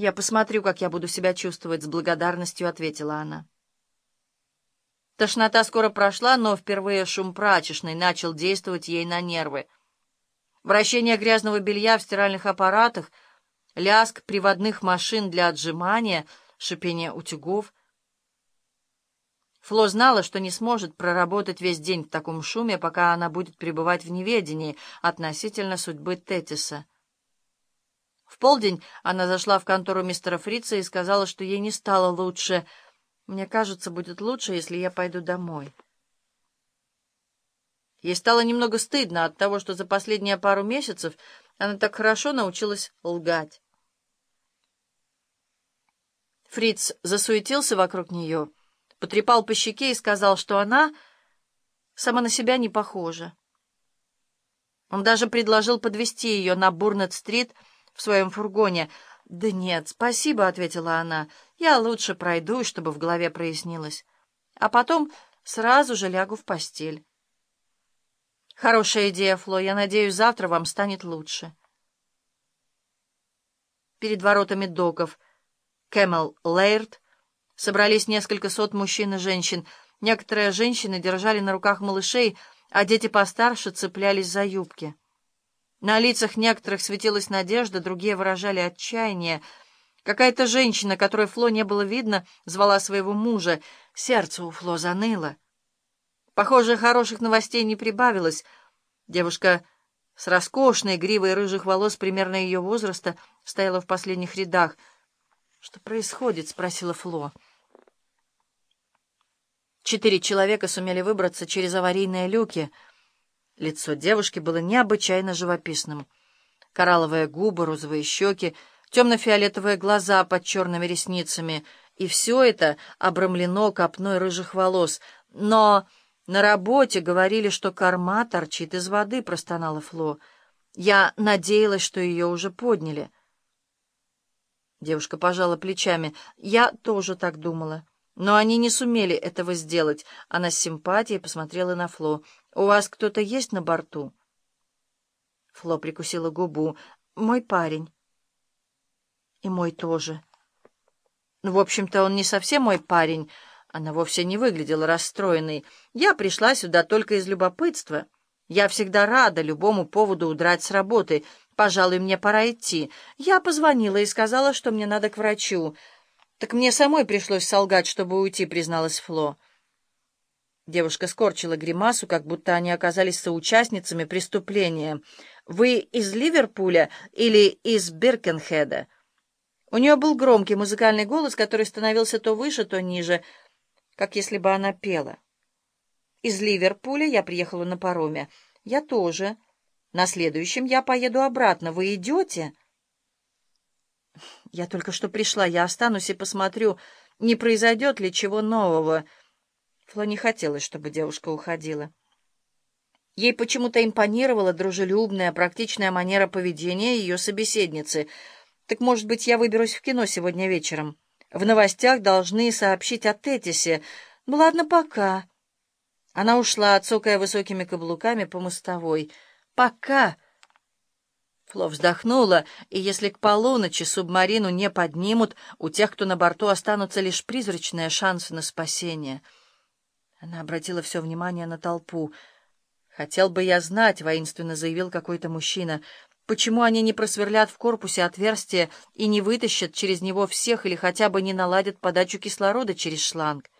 «Я посмотрю, как я буду себя чувствовать», — с благодарностью ответила она. Тошнота скоро прошла, но впервые шум прачечной начал действовать ей на нервы. Вращение грязного белья в стиральных аппаратах, лязг приводных машин для отжимания, шипение утюгов. Фло знала, что не сможет проработать весь день в таком шуме, пока она будет пребывать в неведении относительно судьбы Тетиса. В полдень она зашла в контору мистера Фрица и сказала, что ей не стало лучше. «Мне кажется, будет лучше, если я пойду домой». Ей стало немного стыдно от того, что за последние пару месяцев она так хорошо научилась лгать. Фриц засуетился вокруг нее, потрепал по щеке и сказал, что она сама на себя не похожа. Он даже предложил подвести ее на Бурнет-стрит, в своем фургоне. «Да нет, спасибо», — ответила она. «Я лучше пройду, чтобы в голове прояснилось. А потом сразу же лягу в постель». «Хорошая идея, Фло. Я надеюсь, завтра вам станет лучше». Перед воротами доков Кэмел Лейрд собрались несколько сот мужчин и женщин. Некоторые женщины держали на руках малышей, а дети постарше цеплялись за юбки. На лицах некоторых светилась надежда, другие выражали отчаяние. Какая-то женщина, которой Фло не было видно, звала своего мужа. Сердце у Фло заныло. Похоже, хороших новостей не прибавилось. Девушка с роскошной гривой рыжих волос примерно ее возраста стояла в последних рядах. «Что происходит?» — спросила Фло. Четыре человека сумели выбраться через аварийные люки — Лицо девушки было необычайно живописным. Коралловые губы, розовые щеки, темно-фиолетовые глаза под черными ресницами. И все это обрамлено копной рыжих волос. Но на работе говорили, что корма торчит из воды, простонала Фло. Я надеялась, что ее уже подняли. Девушка пожала плечами. Я тоже так думала. Но они не сумели этого сделать. Она с симпатией посмотрела на Фло. «У вас кто-то есть на борту?» Фло прикусила губу. «Мой парень». «И мой тоже». «В общем-то, он не совсем мой парень». Она вовсе не выглядела расстроенной. «Я пришла сюда только из любопытства. Я всегда рада любому поводу удрать с работы. Пожалуй, мне пора идти. Я позвонила и сказала, что мне надо к врачу». «Так мне самой пришлось солгать, чтобы уйти», — призналась Фло. Девушка скорчила гримасу, как будто они оказались соучастницами преступления. «Вы из Ливерпуля или из Биркенхеда?» У нее был громкий музыкальный голос, который становился то выше, то ниже, как если бы она пела. «Из Ливерпуля я приехала на пароме. Я тоже. На следующем я поеду обратно. Вы идете?» Я только что пришла, я останусь и посмотрю, не произойдет ли чего нового. Фло не хотелось, чтобы девушка уходила. Ей почему-то импонировала дружелюбная, практичная манера поведения ее собеседницы. Так, может быть, я выберусь в кино сегодня вечером? В новостях должны сообщить о Тетисе. Ну ладно, пока. Она ушла, цокая высокими каблуками по мостовой. «Пока!» Фло вздохнула, и если к полуночи субмарину не поднимут, у тех, кто на борту, останутся лишь призрачные шансы на спасение. Она обратила все внимание на толпу. «Хотел бы я знать», — воинственно заявил какой-то мужчина, «почему они не просверлят в корпусе отверстие и не вытащат через него всех или хотя бы не наладят подачу кислорода через шланг?»